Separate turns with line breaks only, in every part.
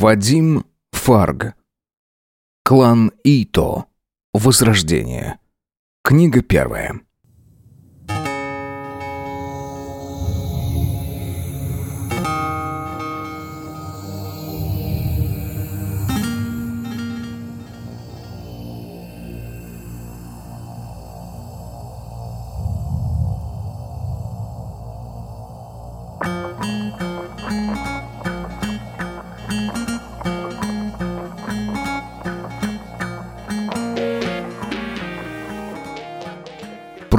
Вадим Фарг. Клан Ито. Возрождение. Книга первая.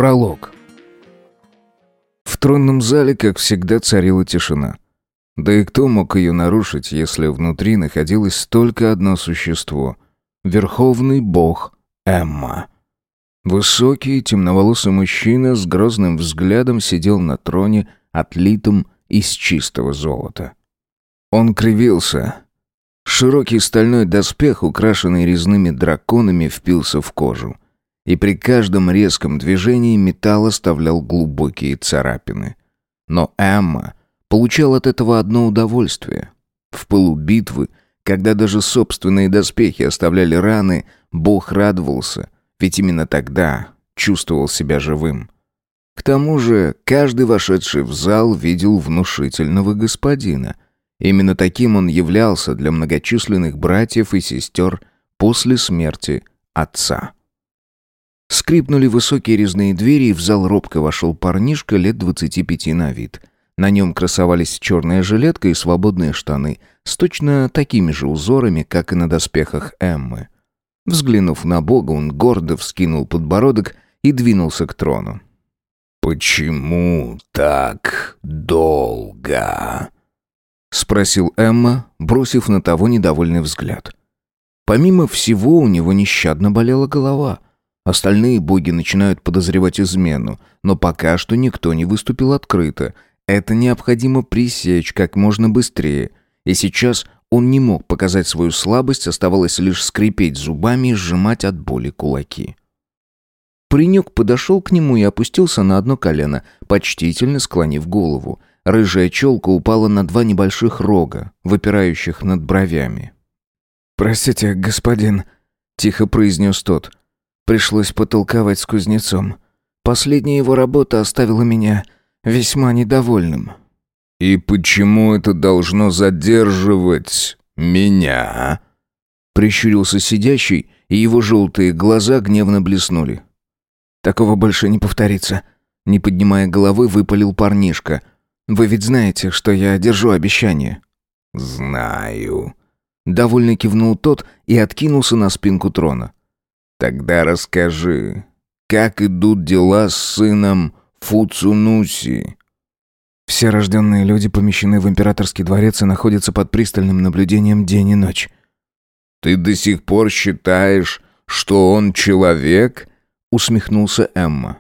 Пролог. В тронном зале, как всегда, царила тишина. Да и кто мог ее нарушить, если внутри находилось только одно существо — Верховный Бог Эмма. Высокий, темноволосый мужчина с грозным взглядом сидел на троне, отлитом из чистого золота. Он кривился. Широкий стальной доспех, украшенный резными драконами, впился в кожу и при каждом резком движении металл оставлял глубокие царапины. Но Эмма получал от этого одно удовольствие. В пылу битвы, когда даже собственные доспехи оставляли раны, Бог радовался, ведь именно тогда чувствовал себя живым. К тому же, каждый вошедший в зал видел внушительного господина. Именно таким он являлся для многочисленных братьев и сестер после смерти отца. Скрипнули высокие резные двери, и в зал робко вошел парнишка лет двадцати пяти на вид. На нем красовались черная жилетка и свободные штаны, с точно такими же узорами, как и на доспехах Эммы. Взглянув на Бога, он гордо вскинул подбородок и двинулся к трону.
«Почему так долго?»
— спросил Эмма, бросив на того недовольный взгляд. Помимо всего, у него нещадно болела голова — Остальные боги начинают подозревать измену, но пока что никто не выступил открыто. Это необходимо пресечь как можно быстрее. И сейчас он не мог показать свою слабость, оставалось лишь скрипеть зубами и сжимать от боли кулаки. Паренек подошел к нему и опустился на одно колено, почтительно склонив голову. Рыжая челка упала на два небольших рога, выпирающих над бровями. «Простите, господин», — тихо произнес тот, — Пришлось потолковать с кузнецом. Последняя его работа оставила меня весьма недовольным.
«И почему это должно задерживать меня?»
Прищурился сидящий, и его желтые глаза гневно блеснули. «Такого больше не повторится», — не поднимая головы, выпалил парнишка. «Вы ведь знаете, что я держу обещание».
«Знаю», —
довольно кивнул тот и откинулся на спинку трона.
Тогда расскажи, как идут дела с сыном Фуцунуси?
Все рожденные люди помещены в императорский дворец и находятся под пристальным наблюдением день и ночь.
Ты до сих пор считаешь, что он человек? Усмехнулся Эмма.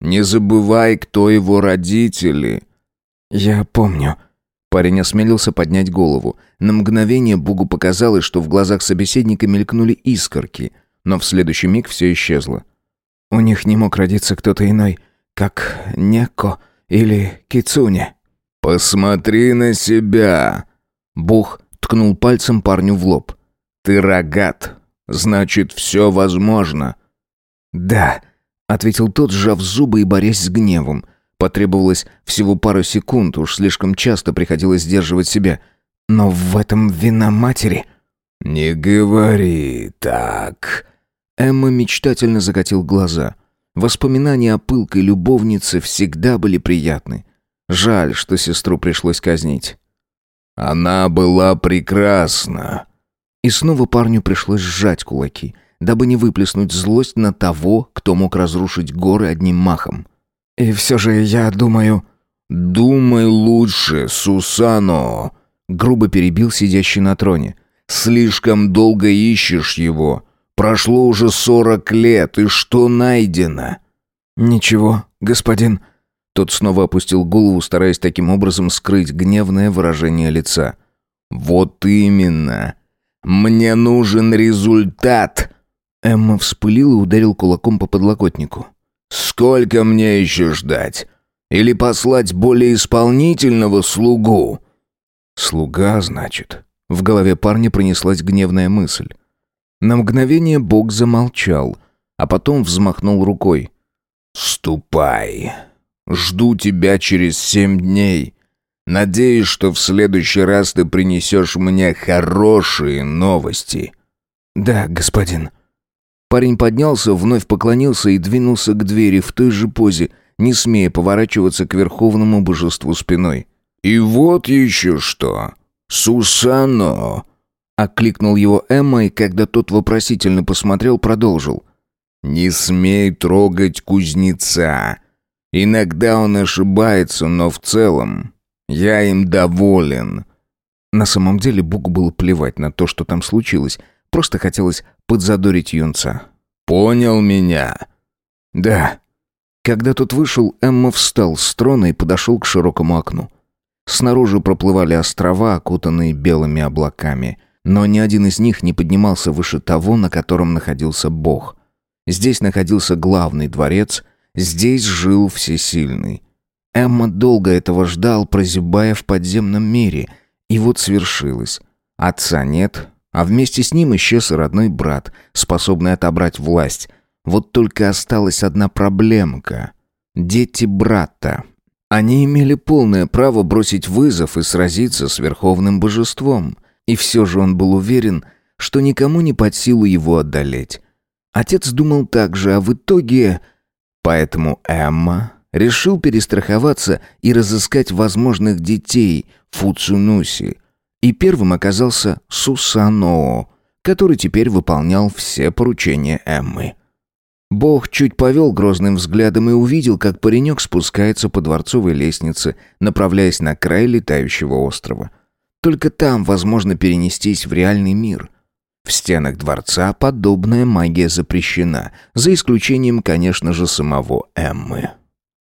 Не забывай, кто его родители.
Я помню. Парень осмелился поднять голову. На мгновение Бугу показалось, что в глазах собеседника мелькнули искорки — но в следующий миг все исчезло. У них не мог родиться кто-то иной, как Неко или Кицуне.
«Посмотри на себя!»
Бух ткнул пальцем парню в лоб.
«Ты рогат, значит, все возможно».
«Да», — ответил тот, сжав зубы и борясь с гневом. Потребовалось всего пару секунд, уж слишком часто приходилось сдерживать себя. «Но в этом вина матери».
«Не говори так»,
Эмма мечтательно закатил глаза. Воспоминания о пылкой любовнице всегда были приятны. Жаль, что сестру пришлось казнить.
«Она была прекрасна!»
И снова парню пришлось сжать кулаки, дабы не выплеснуть злость на того, кто мог разрушить горы одним махом. «И все же я думаю...»
«Думай лучше, Сусано!»
Грубо перебил сидящий на троне.
«Слишком долго ищешь его. Прошло уже сорок лет, и что найдено?»
«Ничего, господин». Тот снова опустил голову, стараясь таким образом скрыть гневное выражение лица.
«Вот именно. Мне нужен результат!»
Эмма вспылил и ударил кулаком по подлокотнику.
«Сколько мне еще ждать? Или послать более исполнительного слугу?»
«Слуга, значит?» В голове парня пронеслась гневная мысль. На мгновение Бог замолчал, а потом взмахнул рукой.
«Ступай. Жду тебя через семь дней. Надеюсь, что в следующий раз ты принесешь мне хорошие новости».
«Да, господин». Парень поднялся, вновь поклонился и двинулся к двери в той же позе, не смея поворачиваться к верховному божеству спиной.
«И вот еще что. Сусано!»
Окликнул его Эмма, и когда тот вопросительно посмотрел, продолжил.
«Не смей трогать кузнеца. Иногда он ошибается, но в целом я им доволен».
На самом деле Бугу было плевать на то, что там случилось, просто хотелось подзадорить юнца.
«Понял меня?»
«Да». Когда тот вышел, Эмма встал с трона и подошел к широкому окну. Снаружи проплывали острова, окутанные белыми облаками, но ни один из них не поднимался выше того, на котором находился Бог. Здесь находился главный дворец, здесь жил всесильный. Эмма долго этого ждал, прозябая в подземном мире, и вот свершилось. Отца нет, а вместе с ним исчез родной брат, способный отобрать власть. Вот только осталась одна проблемка. Дети брата. Они имели полное право бросить вызов и сразиться с верховным божеством. И все же он был уверен, что никому не под силу его одолеть. Отец думал так же, а в итоге... Поэтому Эмма решил перестраховаться и разыскать возможных детей Фуцунуси. И первым оказался Сусаноо, который теперь выполнял все поручения Эммы. Бог чуть повел грозным взглядом и увидел, как паренек спускается по дворцовой лестнице, направляясь на край летающего острова. Только там возможно перенестись в реальный мир. В стенах дворца подобная магия запрещена, за исключением, конечно же, самого Эммы.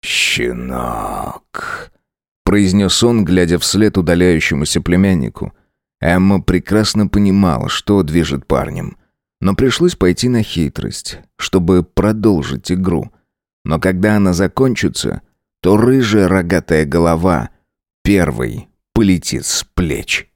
«Щенок», —
произнес он, глядя вслед удаляющемуся племяннику. Эмма прекрасно понимала, что движет парнем — но пришлось пойти на хитрость, чтобы продолжить игру. Но когда она закончится, то рыжая рогатая голова первой полетит с плеч.